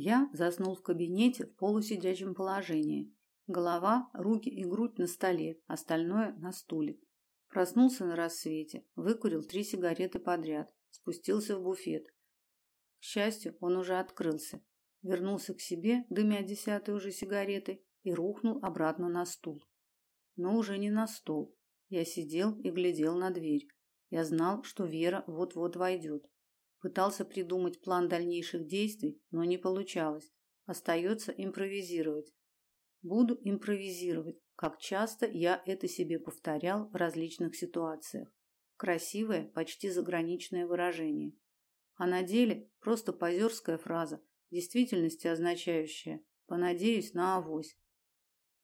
Я заснул в кабинете в полусидячем положении. Голова, руки и грудь на столе, остальное на стуле. Проснулся на рассвете, выкурил три сигареты подряд, спустился в буфет. К счастью, он уже открылся. Вернулся к себе, дымя десятой уже сигаретой, и рухнул обратно на стул. Но уже не на стол. Я сидел и глядел на дверь. Я знал, что Вера вот-вот войдет. Пытался придумать план дальнейших действий, но не получалось. Остается импровизировать. Буду импровизировать, как часто я это себе повторял в различных ситуациях. Красивое, почти заграничное выражение. А на деле просто позерская фраза, в действительности означающая «понадеюсь на авось».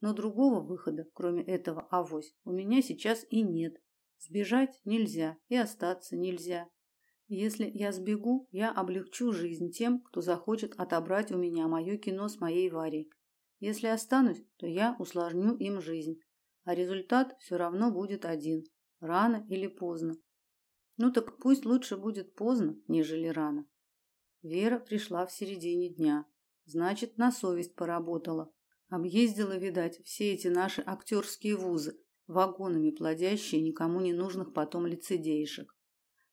Но другого выхода, кроме этого авось, у меня сейчас и нет. Сбежать нельзя и остаться нельзя. Если я сбегу, я облегчу жизнь тем, кто захочет отобрать у меня мое кино с моей Варей. Если останусь, то я усложню им жизнь, а результат все равно будет один рано или поздно. Ну так пусть лучше будет поздно, нежели рано. Вера пришла в середине дня, значит, на совесть поработала. Объездила, видать, все эти наши актерские вузы, вагонами плодящие никому не нужных потом лицедейшек.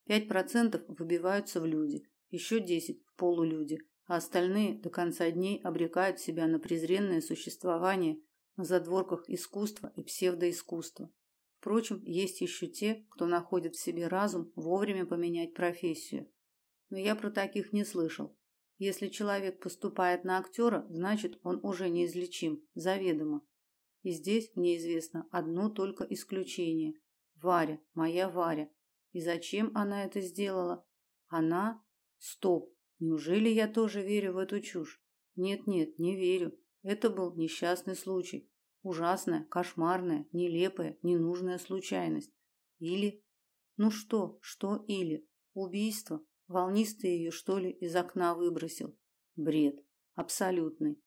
Пять процентов выбиваются в люди, еще десять в полулюди, а остальные до конца дней обрекают себя на презренное существование на задворках искусства и псевдоискусства. Впрочем, есть еще те, кто находит в себе разум вовремя поменять профессию. Но я про таких не слышал. Если человек поступает на актера, значит, он уже неизлечим, заведомо. И здесь мне известно одно только исключение. Варя, моя Варя, и зачем она это сделала? Она? Стоп. Неужели я тоже верю в эту чушь? Нет-нет, не верю. Это был несчастный случай. Ужасная, кошмарная, нелепая, ненужная случайность. Или Ну что? Что или? Убийство? Волнистый ее, что ли, из окна выбросил? Бред. Абсолютный.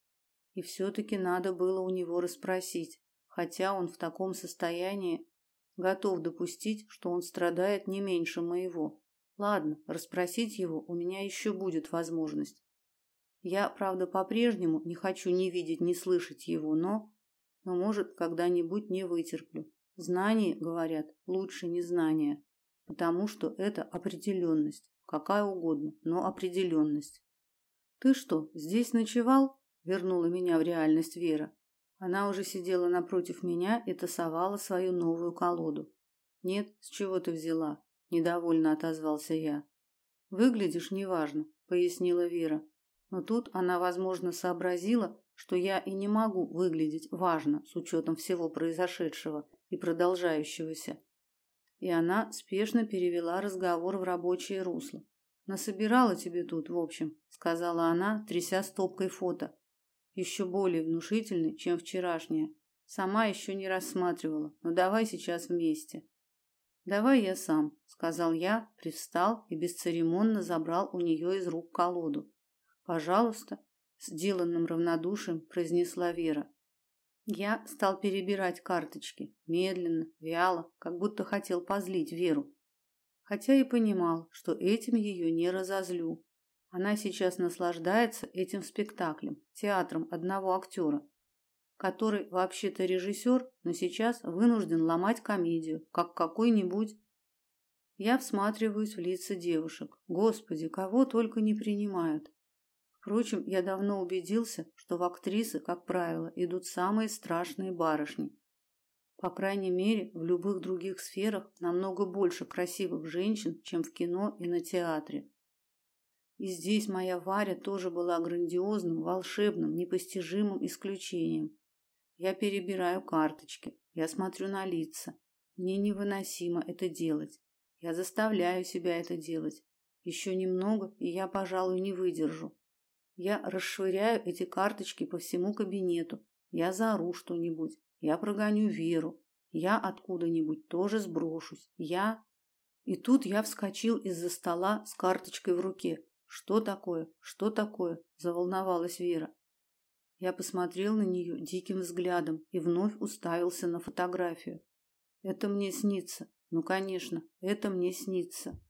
И все таки надо было у него расспросить, хотя он в таком состоянии, готов допустить, что он страдает не меньше моего. Ладно, расспросить его у меня еще будет возможность. Я, правда, по-прежнему не хочу ни видеть, ни слышать его, но но может, когда-нибудь не вытерплю. Знание, говорят, лучше незнания, потому что это определенность, какая угодно, но определенность. Ты что, здесь ночевал? вернула меня в реальность Вера. Она уже сидела напротив меня и тасовала свою новую колоду. Нет, с чего ты взяла? недовольно отозвался я. Выглядишь неважно, пояснила Вера. Но тут она, возможно, сообразила, что я и не могу выглядеть важно с учетом всего произошедшего и продолжающегося. И она спешно перевела разговор в рабочее русло. Насобирала тебе тут, в общем, сказала она, тряся стопкой фото еще более внушительный, чем вчерашняя. Сама еще не рассматривала, но давай сейчас вместе. Давай я сам, сказал я, привстал и бесцеремонно забрал у нее из рук колоду. Пожалуйста, сделанным равнодушием произнесла Вера. Я стал перебирать карточки, медленно, вяло, как будто хотел позлить Веру. Хотя и понимал, что этим ее не разозлю. Она сейчас наслаждается этим спектаклем, театром одного актера, который вообще-то режиссер, но сейчас вынужден ломать комедию, как какой-нибудь Я всматриваюсь в лица девушек. Господи, кого только не принимают. Впрочем, я давно убедился, что в актрисы, как правило, идут самые страшные барышни. По крайней мере, в любых других сферах намного больше красивых женщин, чем в кино и на театре. И здесь моя Варя тоже была грандиозным, волшебным, непостижимым исключением. Я перебираю карточки, я смотрю на лица. Мне невыносимо это делать. Я заставляю себя это делать. Еще немного, и я, пожалуй, не выдержу. Я расшвыряю эти карточки по всему кабинету. Я заору что-нибудь. Я прогоню Веру. Я откуда-нибудь тоже сброшусь. Я И тут я вскочил из-за стола с карточкой в руке. Что такое? Что такое? заволновалась Вера. Я посмотрел на нее диким взглядом и вновь уставился на фотографию. Это мне снится. Ну, конечно, это мне снится.